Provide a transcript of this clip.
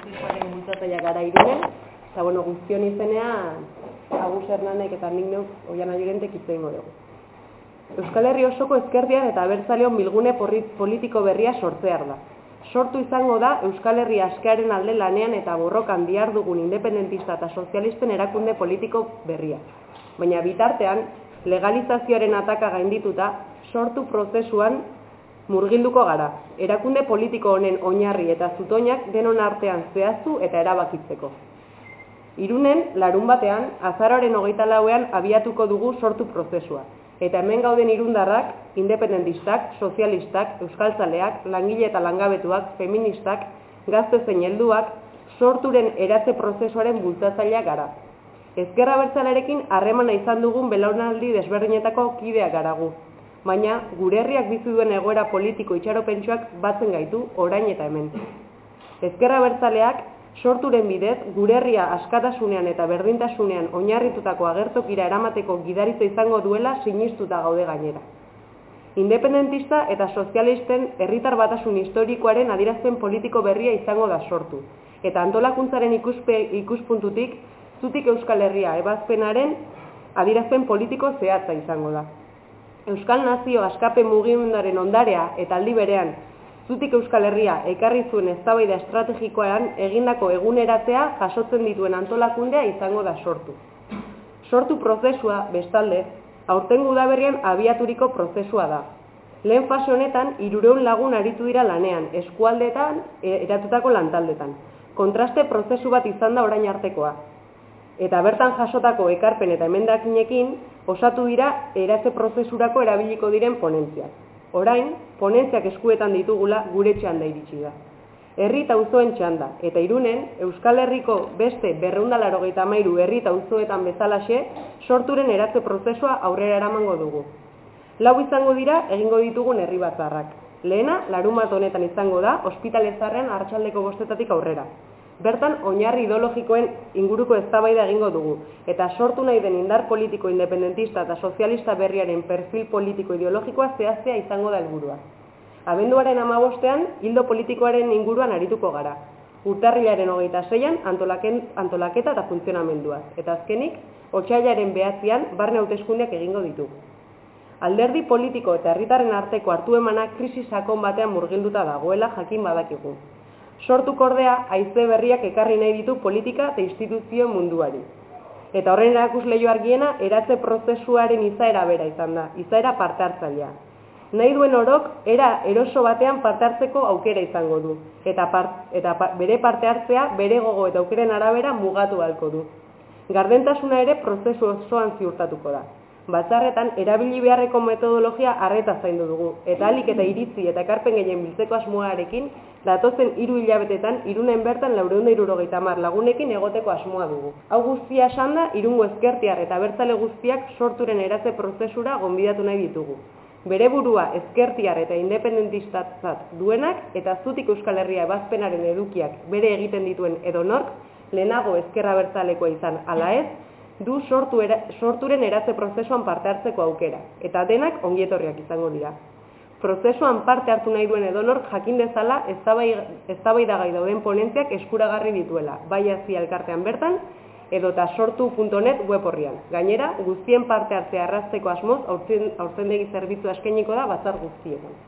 prozesaren bultzatzaia gara irunen, eta bueno, guztion izenean, Agus Hernanek eta nik neuk oian agirentek hitz egingo dugu. Euskal Herri osoko ezkerdian eta abertzaleon bilgune politiko berria sortzear da. Sortu izango da Euskal Herri askearen alde lanean eta borrokan bihar dugun independentista eta sozialisten erakunde politiko berria. Baina bitartean, legalizazioaren ataka gaindituta, sortu prozesuan murgilduko gara. Erakunde politiko honen oinarri eta zutoinak denon artean zehaztu eta erabakitzeko. Irunen, larun batean, azaroaren hogeita lauean abiatuko dugu sortu prozesua. Eta hemen gauden irundarrak, independentistak, sozialistak, euskaltzaleak, langile eta langabetuak, feministak, gazte zein helduak, sorturen eratze prozesuaren bultzatzailea gara. Ezkerra bertzalarekin harremana izan dugun belaunaldi desberdinetako kideak garagu. Baina, gure herriak bizi duen egoera politiko itxaropentsuak batzen gaitu orain eta hemen. Ezkerra bertzaleak sorturen bidez, gure herria askatasunean eta berdintasunean oinarritutako agertokira eramateko gidaritza izango duela sinistuta gaude gainera. Independentista eta sozialisten herritar batasun historikoaren adirazpen politiko berria izango da sortu. Eta antolakuntzaren ikuspe, ikuspuntutik, zutik Euskal Herria ebazpenaren adirazpen politiko zehatza izango da. Euskal Nazio askape mugimendaren ondarea eta aldi berean Zutik Euskal Herria ekarri zuen eztabaida estrategikoan egindako eguneratzea jasotzen dituen antolakundea izango da sortu. Sortu prozesua, bestalde, aurten gudaberrian abiaturiko prozesua da. Lehen fase honetan, irureun lagun aritu dira lanean, eskualdetan, e, eratutako lantaldetan. Kontraste prozesu bat izan da orain artekoa. Eta bertan jasotako ekarpen eta emendakinekin, osatu dira eratze prozesurako erabiliko diren ponentziak. Orain, ponentziak eskuetan ditugula gure txanda iritsi da. Herri eta uzoen txanda, eta irunen, Euskal Herriko beste berreundalaro gehieta mairu herri eta uzoetan bezalaxe, sorturen eratze prozesua aurrera eramango dugu. Lau izango dira, egingo ditugun herri batzarrak. Lehena, larumat honetan izango da, ospitalezarren hartxaldeko bostetatik aurrera. Bertan, oinarri ideologikoen inguruko eztabaida egingo dugu, eta sortu nahi den indar politiko independentista eta sozialista berriaren perfil politiko ideologikoa zehaztea izango da helburua. Abenduaren amabostean, hildo politikoaren inguruan arituko gara. Urtarrilaren hogeita zeian, antolaketa eta funtzionamendua. Eta azkenik, otxailaren behatzean, barne hauteskundeak egingo ditu. Alderdi politiko eta herritarren arteko hartu emanak krisi sakon batean murgilduta dagoela jakin badakigu sortu kordea haize berriak ekarri nahi ditu politika eta instituzio munduari. Eta horren erakus lehio argiena, eratze prozesuaren izaera bera izan da, izaera parte hartzailea. Nahi duen orok, era eroso batean parte hartzeko aukera izango du, eta, eta bere parte hartzea bere gogo eta aukeren arabera mugatu balko du. Gardentasuna ere prozesu osoan ziurtatuko da. Batzarretan, erabili beharreko metodologia arreta zaindu dugu, eta alik eta iritzi eta ekarpen gehien biltzeko asmoarekin, datozen hiru hilabetetan, irunen bertan laureunda irurogeita mar lagunekin egoteko asmoa dugu. Hau guztia esan da, irungo ezkertiar eta bertzale guztiak sorturen eratze prozesura gonbidatu nahi ditugu. Bere burua ezkertiar eta independentistatzat duenak, eta zutik Euskal Herria ebazpenaren edukiak bere egiten dituen edo nork, lehenago ezkerra bertzalekoa izan ala ez, du sortu era, sorturen eratze prozesuan parte hartzeko aukera, eta denak ongietorriak izango dira. Prozesuan parte hartu nahi duen edonor jakin dezala eztabaidagai dauden ponentziak eskuragarri dituela, bai hazi elkartean bertan, edota sortu.net web horrian. Gainera, guztien parte hartzea arrazteko asmoz, aurtzen, aurtzen zerbitzu askeniko da batzar guztietan.